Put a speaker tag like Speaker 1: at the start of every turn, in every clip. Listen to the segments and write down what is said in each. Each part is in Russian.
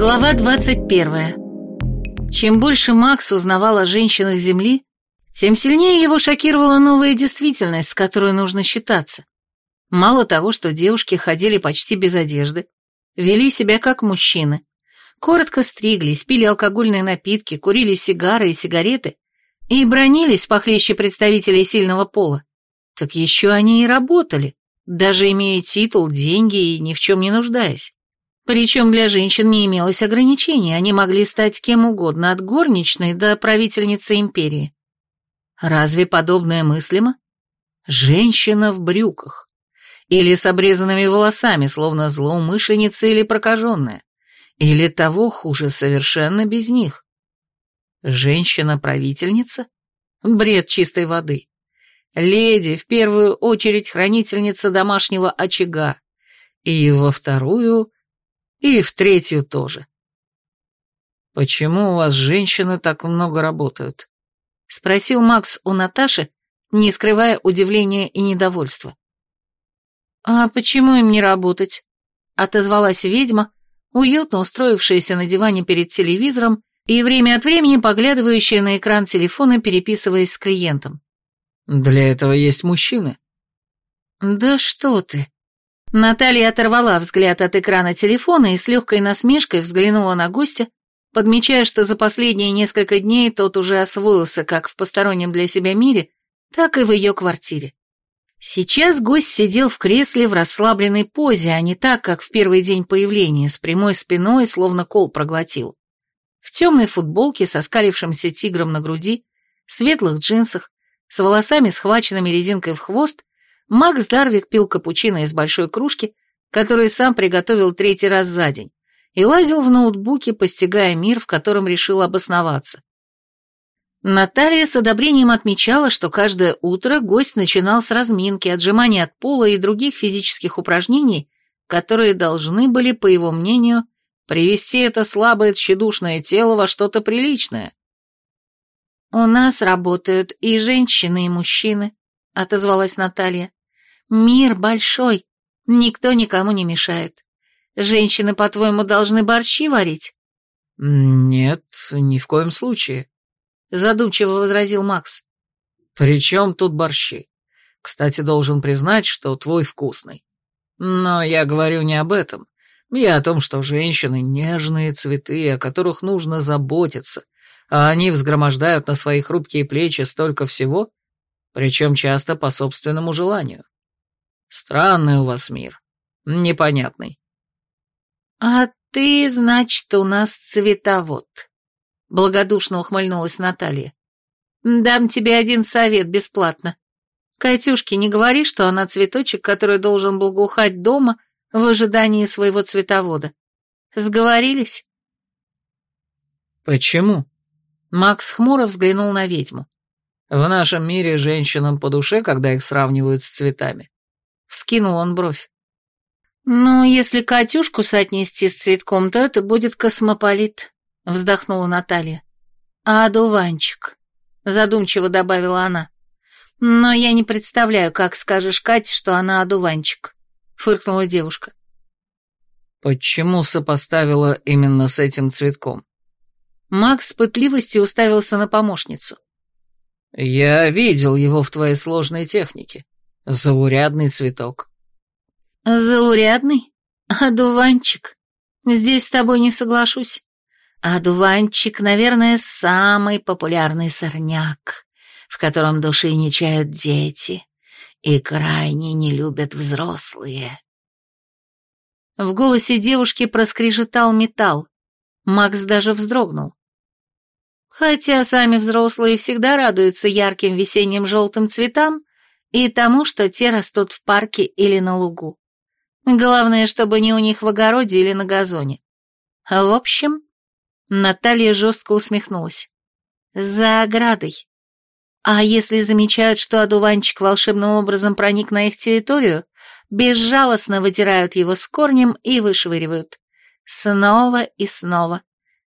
Speaker 1: Глава 21. Чем больше Макс узнавал о женщинах Земли, тем сильнее его шокировала новая действительность, с которой нужно считаться. Мало того, что девушки ходили почти без одежды, вели себя как мужчины, коротко стриглись, пили алкогольные напитки, курили сигары и сигареты и бронились похлеще представителей сильного пола, так еще они и работали, даже имея титул, деньги и ни в чем не нуждаясь. Причем для женщин не имелось ограничений, они могли стать кем угодно, от горничной до правительницы империи. Разве подобное мыслимо? Женщина в брюках. Или с обрезанными волосами, словно злоумышленница или прокаженная. Или того хуже, совершенно без них. Женщина-правительница? Бред чистой воды. Леди, в первую очередь, хранительница домашнего очага. И во вторую и в третью тоже. «Почему у вас женщины так много работают?» — спросил Макс у Наташи, не скрывая удивления и недовольства. «А почему им не работать?» — отозвалась ведьма, уютно устроившаяся на диване перед телевизором и время от времени поглядывающая на экран телефона, переписываясь с клиентом. «Для этого есть мужчины». «Да что ты!» Наталья оторвала взгляд от экрана телефона и с легкой насмешкой взглянула на гостя, подмечая, что за последние несколько дней тот уже освоился как в постороннем для себя мире, так и в ее квартире. Сейчас гость сидел в кресле в расслабленной позе, а не так, как в первый день появления, с прямой спиной, словно кол проглотил. В темной футболке со скалившимся тигром на груди, светлых джинсах, с волосами, схваченными резинкой в хвост Макс Дарвик пил капучино из большой кружки, которую сам приготовил третий раз за день, и лазил в ноутбуке, постигая мир, в котором решил обосноваться. Наталья с одобрением отмечала, что каждое утро гость начинал с разминки, отжимания от пола и других физических упражнений, которые должны были, по его мнению, привести это слабое тщедушное тело во что-то приличное. «У нас работают и женщины, и мужчины», — отозвалась Наталья. Мир большой, никто никому не мешает. Женщины, по-твоему, должны борщи варить?
Speaker 2: Нет, ни в коем случае, задумчиво возразил Макс. При чем тут борщи? Кстати, должен признать, что твой вкусный. Но я говорю не об этом. Я о том, что женщины — нежные цветы, о которых нужно заботиться, а они взгромождают на свои хрупкие плечи столько всего, причем часто по собственному желанию. Странный у вас мир. Непонятный.
Speaker 1: А ты, значит, у нас цветовод. Благодушно ухмыльнулась Наталья. Дам тебе один совет бесплатно. Катюшке не говори, что она цветочек, который должен благоухать дома в ожидании своего цветовода. Сговорились?
Speaker 2: Почему? Макс хмуро взглянул на ведьму. В нашем мире женщинам по душе, когда их сравнивают с цветами. Вскинул он бровь.
Speaker 1: «Ну, если Катюшку соотнести с цветком, то это будет космополит», — вздохнула Наталья. «А одуванчик», — задумчиво добавила она. «Но я не представляю, как скажешь Кате, что она одуванчик», — фыркнула девушка.
Speaker 2: «Почему сопоставила именно с этим цветком?»
Speaker 1: Макс с пытливостью уставился на помощницу.
Speaker 2: «Я видел его в твоей сложной технике. Заурядный цветок.
Speaker 1: Заурядный? Одуванчик? Здесь с тобой не соглашусь. Одуванчик, наверное, самый популярный сорняк, в котором души не чают дети и крайне не любят взрослые. В голосе девушки проскрежетал металл. Макс даже вздрогнул. Хотя сами взрослые всегда радуются ярким весенним желтым цветам, и тому, что те растут в парке или на лугу. Главное, чтобы не у них в огороде или на газоне. В общем, Наталья жестко усмехнулась. За оградой. А если замечают, что одуванчик волшебным образом проник на их территорию, безжалостно вытирают его с корнем и вышвыривают. Снова и снова.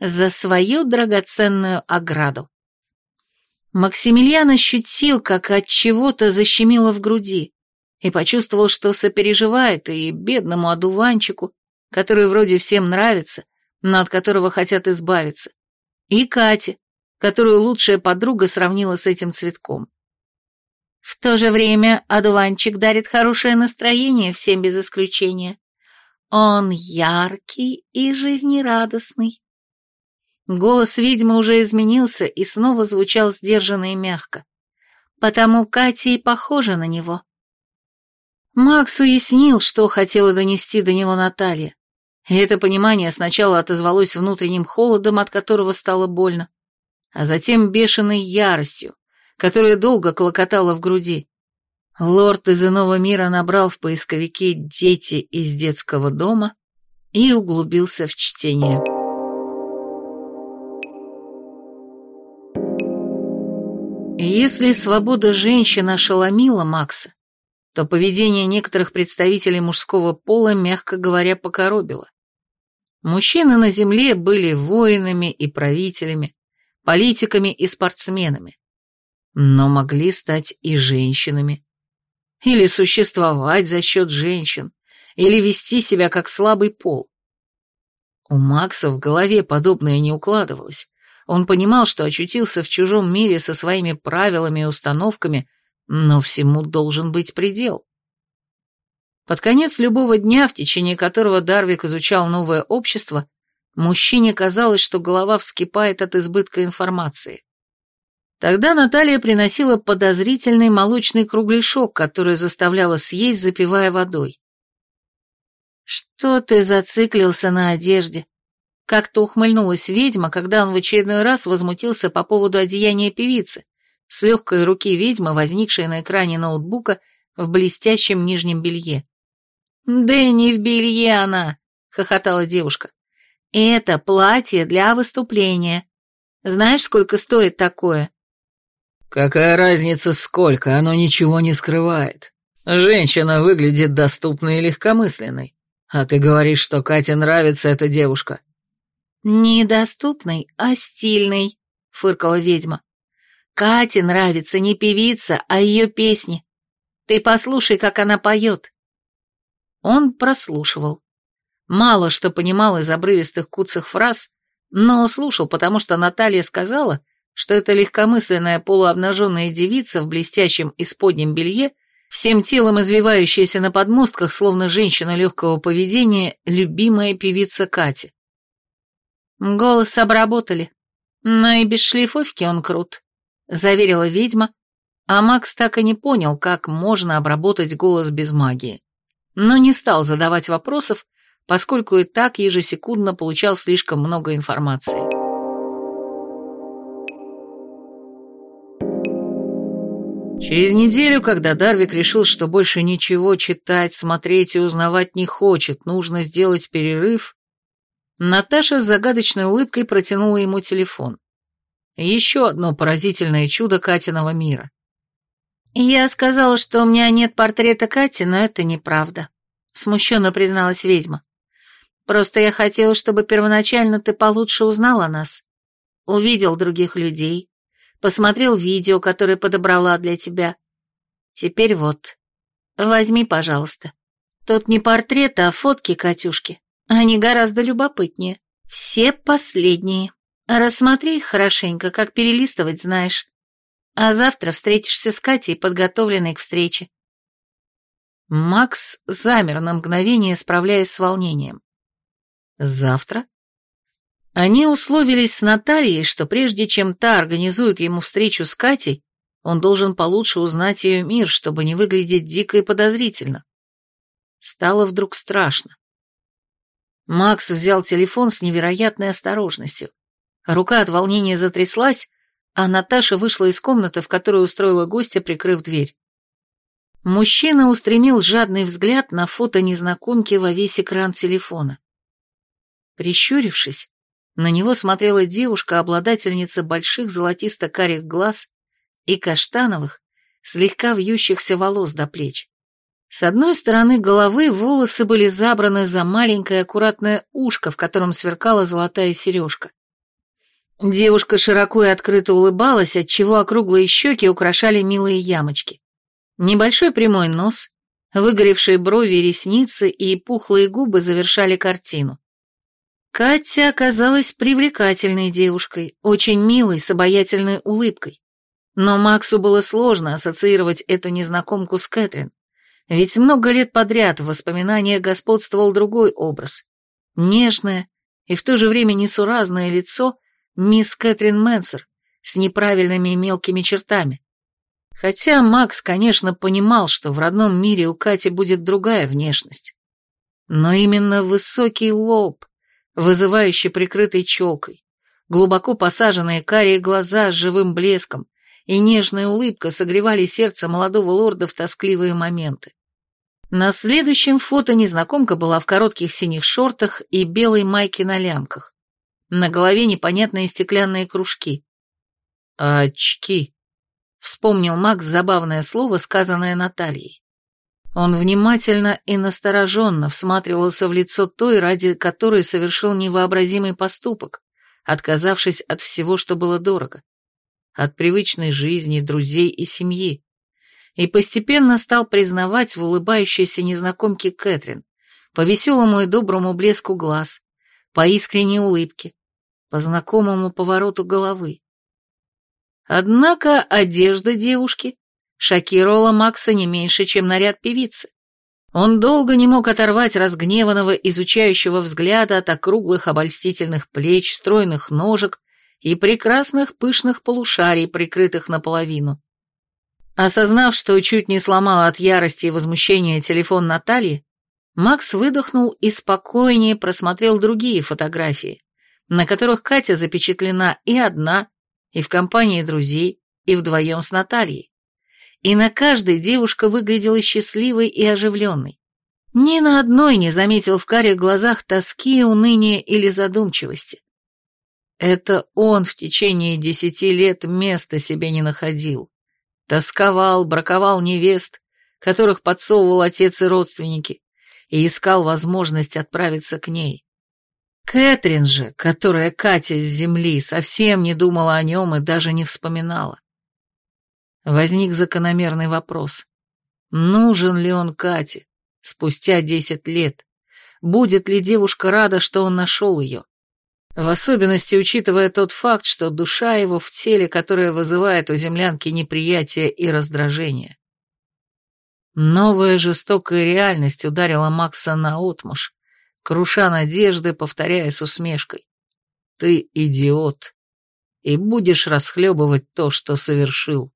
Speaker 1: За свою драгоценную ограду. Максимилиан ощутил, как от чего-то защемило в груди, и почувствовал, что сопереживает и бедному одуванчику, который вроде всем нравится, но от которого хотят избавиться, и Кате, которую лучшая подруга сравнила с этим цветком. В то же время одуванчик дарит хорошее настроение всем без исключения. Он яркий и жизнерадостный. Голос ведьмы уже изменился и снова звучал сдержанно и мягко. Потому Катя и похожа на него. Макс уяснил, что хотела донести до него Наталья. И это понимание сначала отозвалось внутренним холодом, от которого стало больно, а затем бешеной яростью, которая долго клокотала в груди. Лорд из иного мира набрал в поисковике «Дети из детского дома» и углубился в чтение. Если свобода женщин ошеломила Макса, то поведение некоторых представителей мужского пола, мягко говоря, покоробило. Мужчины на земле были воинами и правителями, политиками и спортсменами, но могли стать и женщинами. Или существовать за счет женщин, или вести себя как слабый пол. У Макса в голове подобное не укладывалось. Он понимал, что очутился в чужом мире со своими правилами и установками, но всему должен быть предел. Под конец любого дня, в течение которого Дарвик изучал новое общество, мужчине казалось, что голова вскипает от избытка информации. Тогда Наталья приносила подозрительный молочный кругляшок, который заставляла съесть, запивая водой. «Что ты зациклился на одежде?» Как-то ухмыльнулась ведьма, когда он в очередной раз возмутился по поводу одеяния певицы, с легкой руки ведьмы, возникшей на экране ноутбука в блестящем нижнем белье. «Да не в белье она!» — хохотала девушка. «Это платье для выступления. Знаешь, сколько стоит такое?»
Speaker 2: «Какая разница, сколько? Оно ничего не скрывает. Женщина выглядит доступной и легкомысленной. А ты говоришь, что Кате нравится эта девушка?»
Speaker 1: «Недоступный, а стильный», — фыркала ведьма. «Кате нравится не певица, а ее песни. Ты послушай, как она поет». Он прослушивал. Мало что понимал из обрывистых куцых фраз, но слушал, потому что Наталья сказала, что эта легкомысленная полуобнаженная девица в блестящем исподнем белье, всем телом извивающаяся на подмостках, словно женщина легкого поведения, любимая певица Кати. Голос обработали, но и без шлифовки он крут, заверила ведьма, а Макс так и не понял, как можно обработать голос без магии. Но не стал задавать вопросов, поскольку и так ежесекундно получал слишком много информации.
Speaker 2: Через неделю, когда Дарвик решил, что больше ничего читать, смотреть и узнавать не хочет, нужно сделать перерыв, Наташа с загадочной улыбкой протянула ему телефон. Еще одно поразительное чудо Катиного мира.
Speaker 1: «Я сказала, что у меня нет портрета Кати, но это неправда», — смущенно призналась ведьма. «Просто я хотела, чтобы первоначально ты получше узнал о нас. Увидел других людей, посмотрел видео, которое подобрала для тебя. Теперь вот, возьми, пожалуйста. Тут не портрет, а фотки Катюшки. Они гораздо любопытнее. Все последние. Рассмотри их хорошенько, как перелистывать знаешь. А завтра встретишься с Катей, подготовленной к встрече.
Speaker 2: Макс замер на мгновение, справляясь с волнением. Завтра? Они условились с Натальей, что прежде чем та организует ему встречу с Катей, он должен получше узнать ее мир, чтобы не выглядеть дико и подозрительно. Стало вдруг страшно. Макс взял телефон с невероятной осторожностью. Рука от волнения затряслась, а Наташа вышла из комнаты, в которую устроила гостя, прикрыв дверь. Мужчина устремил жадный взгляд на фото незнакомки во весь экран телефона. Прищурившись, на него смотрела девушка, обладательница больших золотисто-карих глаз и каштановых, слегка вьющихся волос до плеч. С одной стороны головы волосы были забраны за маленькое аккуратное ушко, в котором сверкала золотая сережка. Девушка широко и открыто улыбалась, отчего округлые щеки украшали милые ямочки. Небольшой прямой нос, выгоревшие брови и ресницы и пухлые губы завершали картину.
Speaker 1: Катя оказалась привлекательной девушкой, очень милой, с обаятельной улыбкой. Но Максу было сложно ассоциировать эту незнакомку с Кэтрин, ведь много лет подряд в воспоминаниях господствовал другой образ. Нежное и в то же время несуразное лицо мисс Кэтрин Мэнсер с неправильными и мелкими чертами. Хотя Макс, конечно, понимал, что в родном мире у Кати будет другая внешность. Но именно высокий лоб, вызывающий прикрытой челкой, глубоко посаженные карие глаза с живым блеском и нежная улыбка согревали сердце молодого лорда в тоскливые моменты. На следующем фото незнакомка была в коротких синих шортах и белой майке на лямках. На голове непонятные стеклянные кружки.
Speaker 2: «Очки», — вспомнил Макс забавное слово, сказанное Натальей. Он внимательно и настороженно всматривался в лицо той, ради которой совершил невообразимый поступок, отказавшись от всего, что было дорого. От привычной жизни, друзей и семьи. И постепенно стал признавать в улыбающейся незнакомке Кэтрин, по веселому и доброму блеску глаз, по искренней улыбке, по знакомому повороту головы. Однако одежда девушки шокировала Макса не меньше, чем наряд певицы. Он долго не мог оторвать разгневанного, изучающего взгляда от округлых обольстительных плеч, стройных ножек и прекрасных пышных полушарий, прикрытых наполовину. Осознав, что чуть не сломал от ярости и возмущения телефон Натальи, Макс выдохнул и спокойнее просмотрел другие фотографии, на которых Катя запечатлена и одна, и в компании друзей, и вдвоем с Натальей и на каждой девушка выглядела счастливой и оживленной. Ни на одной не заметил в карих глазах тоски, уныния или задумчивости. Это он в течение десяти лет места себе не находил. Тосковал, браковал невест, которых подсовывал отец и родственники, и искал возможность отправиться к ней. Кэтрин же, которая Катя с земли, совсем не думала о нем и даже не вспоминала. Возник закономерный вопрос. Нужен ли он Кате спустя десять лет? Будет ли девушка рада, что он нашел ее? В особенности учитывая тот факт, что душа его в теле, которое вызывает у землянки неприятие и раздражение. Новая жестокая реальность ударила Макса на наотмашь, круша надежды, повторяя с усмешкой. «Ты идиот, и будешь расхлебывать то, что совершил».